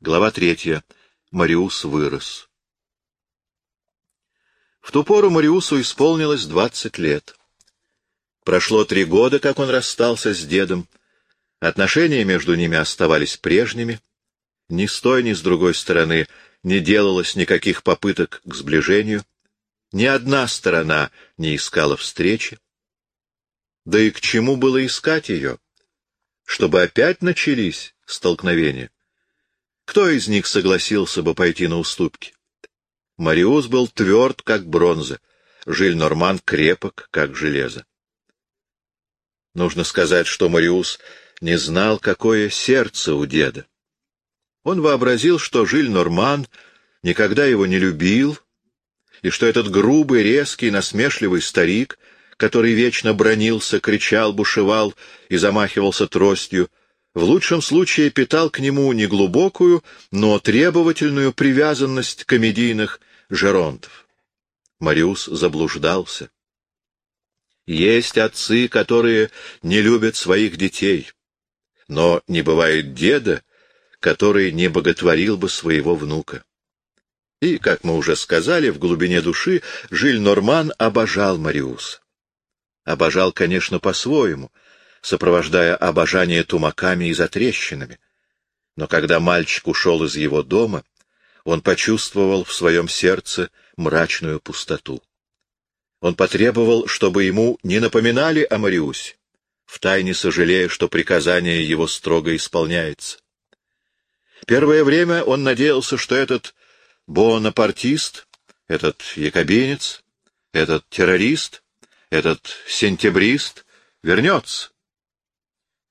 Глава третья. Мариус вырос. В ту пору Мариусу исполнилось двадцать лет. Прошло три года, как он расстался с дедом. Отношения между ними оставались прежними. Ни с той, ни с другой стороны не делалось никаких попыток к сближению. Ни одна сторона не искала встречи. Да и к чему было искать ее? Чтобы опять начались столкновения. Кто из них согласился бы пойти на уступки? Мариус был тверд, как бронза, Жиль-Норман крепок, как железо. Нужно сказать, что Мариус не знал, какое сердце у деда. Он вообразил, что Жиль-Норман никогда его не любил, и что этот грубый, резкий, насмешливый старик, который вечно бронился, кричал, бушевал и замахивался тростью, в лучшем случае питал к нему неглубокую, но требовательную привязанность комедийных жеронтов. Мариус заблуждался. Есть отцы, которые не любят своих детей, но не бывает деда, который не боготворил бы своего внука. И, как мы уже сказали, в глубине души Жиль Норман обожал Мариуса. Обожал, конечно, по-своему, сопровождая обожание тумаками и затрещинами. Но когда мальчик ушел из его дома, он почувствовал в своем сердце мрачную пустоту. Он потребовал, чтобы ему не напоминали о Мариусе, втайне сожалея, что приказание его строго исполняется. Первое время он надеялся, что этот бонапартист, этот якобинец, этот террорист, этот сентябрист вернется.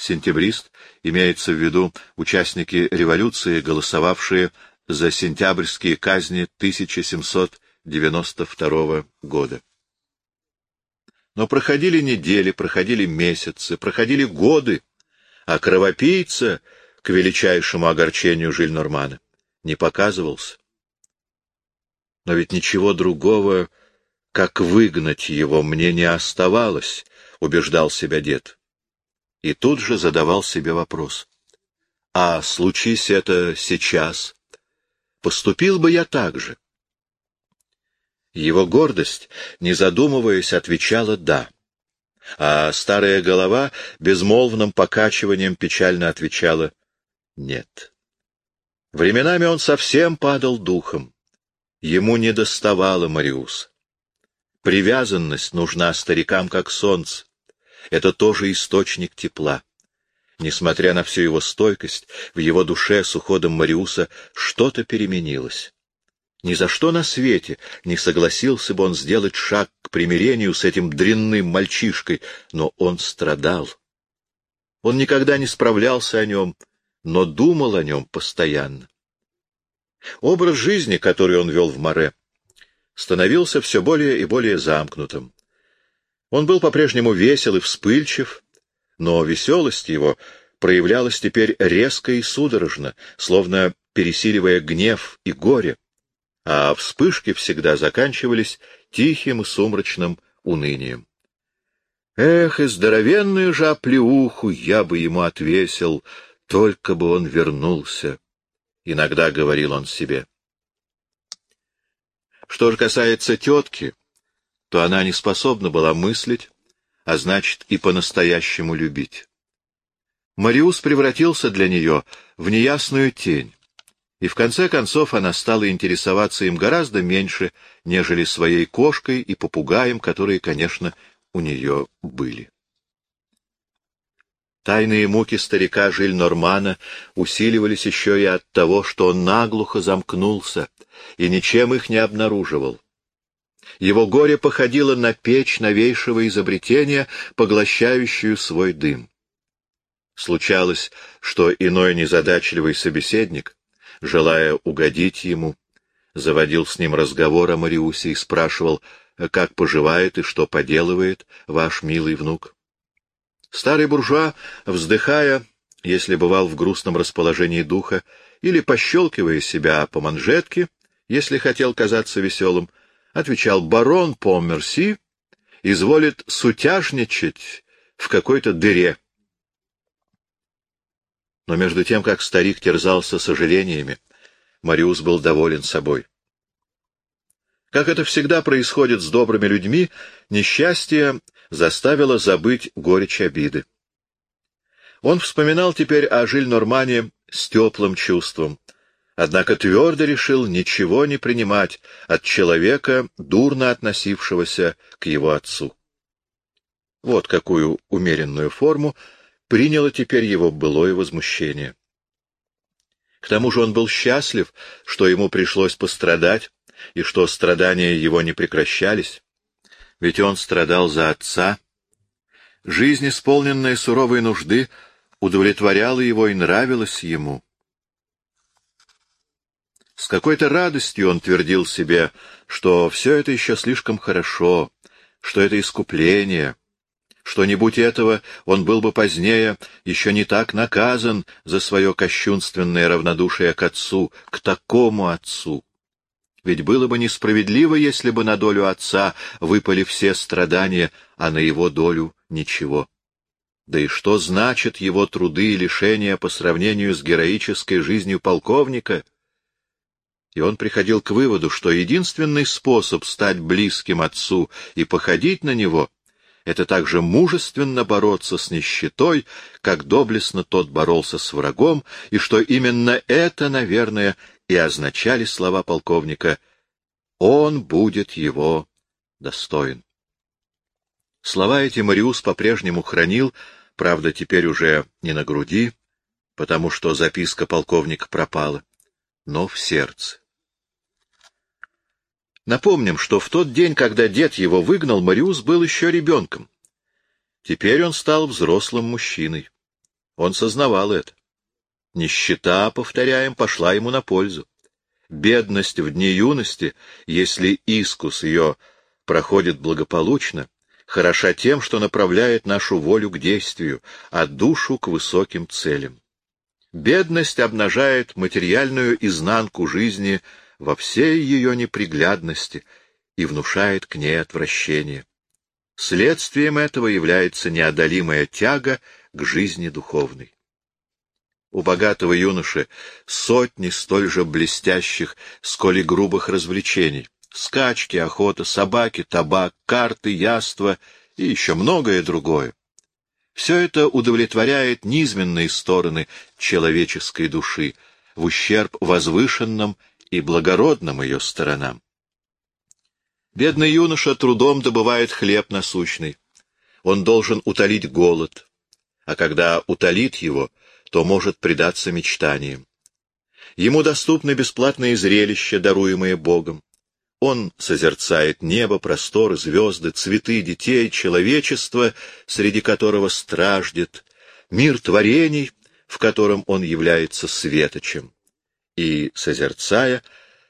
Сентябрист имеется в виду участники революции, голосовавшие за сентябрьские казни 1792 года. Но проходили недели, проходили месяцы, проходили годы, а кровопийца, к величайшему огорчению Жиль-Нормана, не показывался. Но ведь ничего другого, как выгнать его, мне не оставалось, — убеждал себя дед. И тут же задавал себе вопрос. А случись это сейчас, поступил бы я так же? Его гордость, не задумываясь, отвечала «да». А старая голова безмолвным покачиванием печально отвечала «нет». Временами он совсем падал духом. Ему не доставало Мариуса. Привязанность нужна старикам, как солнце. Это тоже источник тепла. Несмотря на всю его стойкость, в его душе с уходом Мариуса что-то переменилось. Ни за что на свете не согласился бы он сделать шаг к примирению с этим дрянным мальчишкой, но он страдал. Он никогда не справлялся о нем, но думал о нем постоянно. Образ жизни, который он вел в море, становился все более и более замкнутым. Он был по-прежнему весел и вспыльчив, но веселость его проявлялась теперь резко и судорожно, словно пересиливая гнев и горе а вспышки всегда заканчивались тихим и сумрачным унынием. Эх, и здоровенную же оплеуху я бы ему отвесил, только бы он вернулся, — иногда говорил он себе. Что же касается тетки, то она не способна была мыслить, а значит и по-настоящему любить. Мариус превратился для нее в неясную тень, и в конце концов она стала интересоваться им гораздо меньше, нежели своей кошкой и попугаем, которые, конечно, у нее были. Тайные муки старика Жиль-Нормана усиливались еще и от того, что он наглухо замкнулся и ничем их не обнаруживал. Его горе походило на печь новейшего изобретения, поглощающую свой дым. Случалось, что иной незадачливый собеседник желая угодить ему, заводил с ним разговор о Мариусе и спрашивал, как поживает и что поделывает ваш милый внук. Старый буржуа, вздыхая, если бывал в грустном расположении духа, или пощелкивая себя по манжетке, если хотел казаться веселым, отвечал «Барон Померси изволит сутяжничать в какой-то дыре». Но между тем, как старик терзался сожалениями, Мариус был доволен собой. Как это всегда происходит с добрыми людьми, несчастье заставило забыть горечь обиды. Он вспоминал теперь о Жиль-Нормане с теплым чувством, однако твердо решил ничего не принимать от человека, дурно относившегося к его отцу. Вот какую умеренную форму приняло теперь его былое возмущение. К тому же он был счастлив, что ему пришлось пострадать, и что страдания его не прекращались, ведь он страдал за отца. Жизнь, исполненная суровой нужды, удовлетворяла его и нравилась ему. С какой-то радостью он твердил себе, что все это еще слишком хорошо, что это искупление, что не будь этого, он был бы позднее еще не так наказан за свое кощунственное равнодушие к отцу, к такому отцу. Ведь было бы несправедливо, если бы на долю отца выпали все страдания, а на его долю ничего. Да и что значит его труды и лишения по сравнению с героической жизнью полковника? И он приходил к выводу, что единственный способ стать близким отцу и походить на него — это также мужественно бороться с нищетой, как доблестно тот боролся с врагом, и что именно это, наверное, и означали слова полковника «Он будет его достоин». Слова эти Мариус по-прежнему хранил, правда, теперь уже не на груди, потому что записка полковника пропала, но в сердце. Напомним, что в тот день, когда дед его выгнал, Мариус был еще ребенком. Теперь он стал взрослым мужчиной. Он сознавал это. Нищета, повторяем, пошла ему на пользу. Бедность в дни юности, если искус ее проходит благополучно, хороша тем, что направляет нашу волю к действию, а душу к высоким целям. Бедность обнажает материальную изнанку жизни во всей ее неприглядности и внушает к ней отвращение. Следствием этого является неодолимая тяга к жизни духовной. У богатого юноши сотни столь же блестящих, сколь и грубых развлечений. Скачки, охота, собаки, табак, карты, яства и еще многое другое. Все это удовлетворяет низменные стороны человеческой души в ущерб возвышенным и благородным ее сторонам. Бедный юноша трудом добывает хлеб насущный. Он должен утолить голод, а когда утолит его, то может предаться мечтаниям. Ему доступны бесплатные зрелища, даруемые Богом. Он созерцает небо, просторы, звезды, цветы, детей, человечество, среди которого страждет, мир творений, в котором он является светочем. И, созерцая,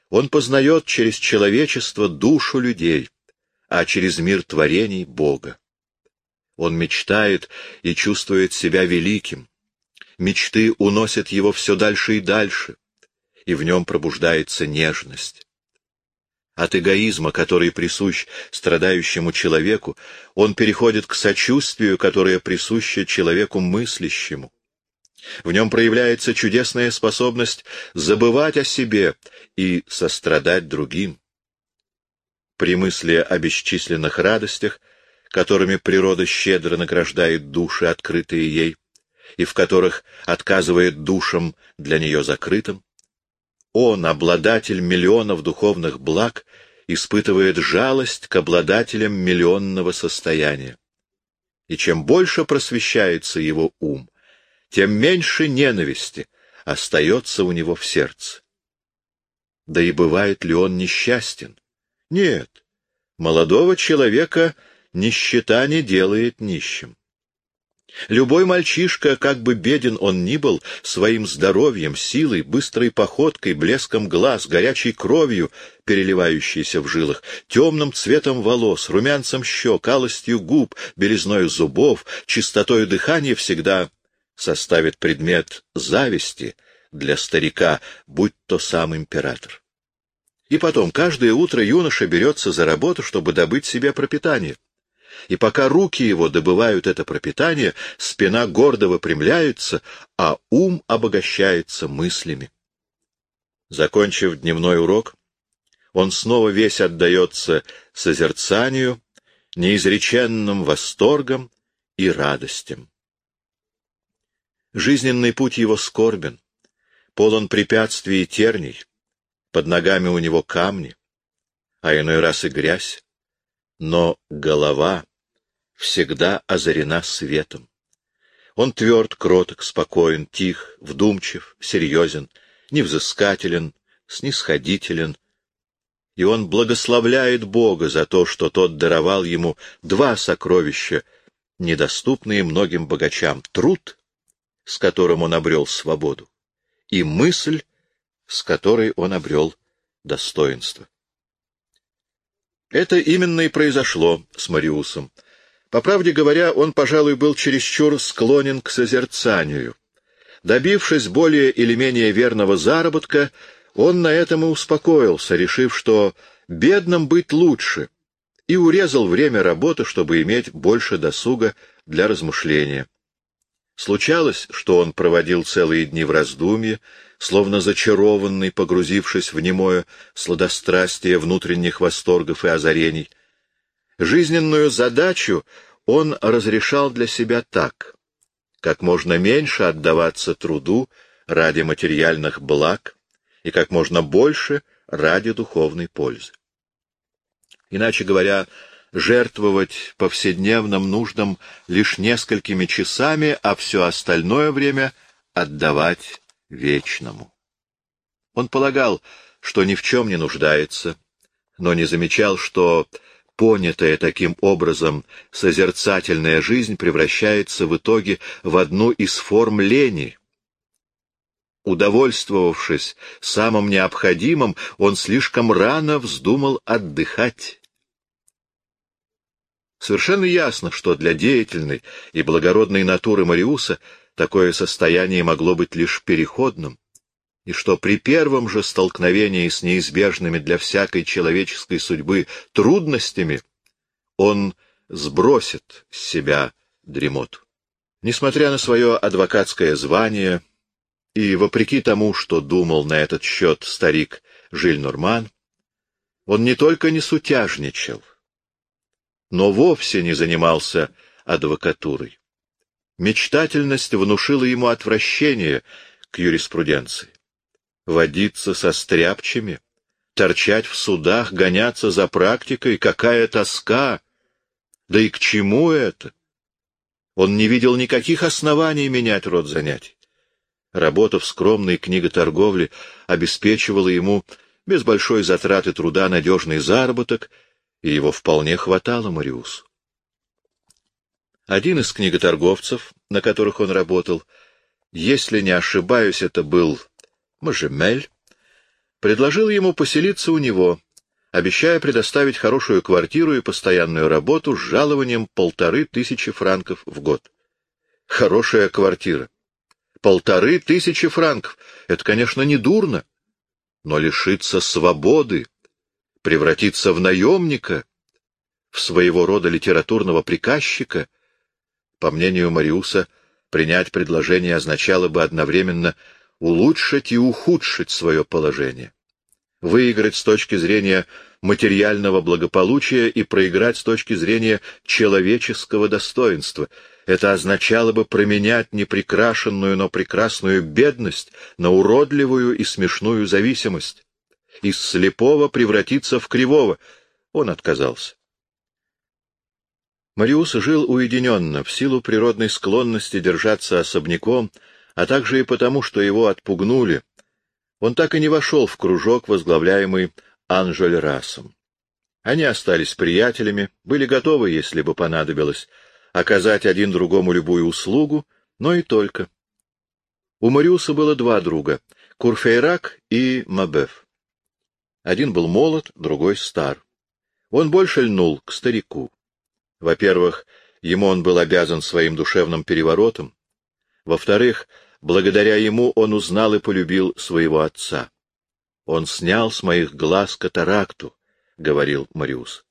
он познает через человечество душу людей, а через мир творений — Бога. Он мечтает и чувствует себя великим, мечты уносят его все дальше и дальше, и в нем пробуждается нежность. От эгоизма, который присущ страдающему человеку, он переходит к сочувствию, которое присуще человеку мыслящему. В нем проявляется чудесная способность забывать о себе и сострадать другим. При мысли о бесчисленных радостях, которыми природа щедро награждает души, открытые ей, и в которых отказывает душам для нее закрытым, он, обладатель миллионов духовных благ, испытывает жалость к обладателям миллионного состояния. И чем больше просвещается его ум, тем меньше ненависти остается у него в сердце. Да и бывает ли он несчастен? Нет, молодого человека нищета не делает нищим. Любой мальчишка, как бы беден он ни был, своим здоровьем, силой, быстрой походкой, блеском глаз, горячей кровью, переливающейся в жилах, темным цветом волос, румянцем щек, алостью губ, белизною зубов, чистотой дыхания всегда составит предмет зависти для старика, будь то сам император. И потом, каждое утро юноша берется за работу, чтобы добыть себе пропитание. и пока руки его добывают это пропитание, спина гордо выпрямляется, а ум обогащается мыслями. Закончив дневной урок, он снова весь отдается созерцанию, неизреченным восторгом и радостям. Жизненный путь его скорбен, полон препятствий и терний, под ногами у него камни, а иной раз и грязь, но голова всегда озарена светом. Он тверд, кроток, спокоен, тих, вдумчив, серьезен, невзыскателен, снисходителен, и он благословляет Бога за то, что тот даровал ему два сокровища, недоступные многим богачам — труд, с которым он обрел свободу, и мысль, с которой он обрел достоинство. Это именно и произошло с Мариусом. По правде говоря, он, пожалуй, был чересчур склонен к созерцанию. Добившись более или менее верного заработка, он на этом и успокоился, решив, что бедным быть лучше, и урезал время работы, чтобы иметь больше досуга для размышления. Случалось, что он проводил целые дни в раздумье, словно зачарованный, погрузившись в немое сладострастие внутренних восторгов и озарений. Жизненную задачу он разрешал для себя так — как можно меньше отдаваться труду ради материальных благ и как можно больше ради духовной пользы. Иначе говоря, жертвовать повседневным нуждам лишь несколькими часами, а все остальное время отдавать вечному. Он полагал, что ни в чем не нуждается, но не замечал, что понятая таким образом созерцательная жизнь превращается в итоге в одну из форм лени. Удовольствовавшись самым необходимым, он слишком рано вздумал отдыхать. Совершенно ясно, что для деятельной и благородной натуры Мариуса такое состояние могло быть лишь переходным, и что при первом же столкновении с неизбежными для всякой человеческой судьбы трудностями он сбросит с себя дремоту. Несмотря на свое адвокатское звание и вопреки тому, что думал на этот счет старик Жиль Нурман, он не только не сутяжничал, но вовсе не занимался адвокатурой. Мечтательность внушила ему отвращение к юриспруденции. Водиться со стряпчими, торчать в судах, гоняться за практикой — какая тоска! Да и к чему это? Он не видел никаких оснований менять род занятий. Работа в скромной книготорговле обеспечивала ему без большой затраты труда надежный заработок — и его вполне хватало Мариусу. Один из книготорговцев, на которых он работал, если не ошибаюсь, это был Мажемель, предложил ему поселиться у него, обещая предоставить хорошую квартиру и постоянную работу с жалованием полторы тысячи франков в год. Хорошая квартира. Полторы тысячи франков. Это, конечно, не дурно, но лишиться свободы, превратиться в наемника, в своего рода литературного приказчика, по мнению Мариуса, принять предложение означало бы одновременно улучшить и ухудшить свое положение, выиграть с точки зрения материального благополучия и проиграть с точки зрения человеческого достоинства. Это означало бы променять неприкрашенную, но прекрасную бедность на уродливую и смешную зависимость из слепого превратиться в кривого. Он отказался. Мариус жил уединенно, в силу природной склонности держаться особняком, а также и потому, что его отпугнули. Он так и не вошел в кружок, возглавляемый Анжель Расом. Они остались приятелями, были готовы, если бы понадобилось, оказать один другому любую услугу, но и только. У Мариуса было два друга — Курфейрак и Мабеф. Один был молод, другой стар. Он больше льнул к старику. Во-первых, ему он был обязан своим душевным переворотом. Во-вторых, благодаря ему он узнал и полюбил своего отца. «Он снял с моих глаз катаракту», — говорил Мариус.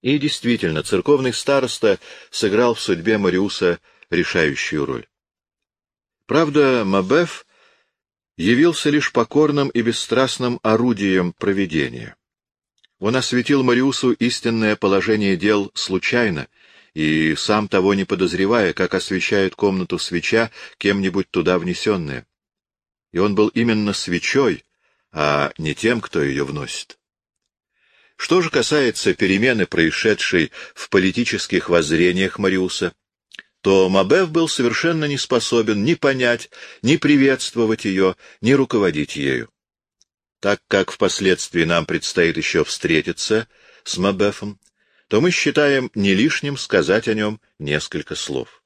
И действительно, церковный староста сыграл в судьбе Мариуса решающую роль. Правда, Мабеф явился лишь покорным и бесстрастным орудием проведения. Он осветил Мариусу истинное положение дел случайно, и сам того не подозревая, как освещает комнату свеча, кем-нибудь туда внесенная. И он был именно свечой, а не тем, кто ее вносит. Что же касается перемены, происшедшей в политических воззрениях Мариуса, то Мабев был совершенно не способен ни понять, ни приветствовать ее, ни руководить ею. Так как впоследствии нам предстоит еще встретиться с Мабефом, то мы считаем не лишним сказать о нем несколько слов.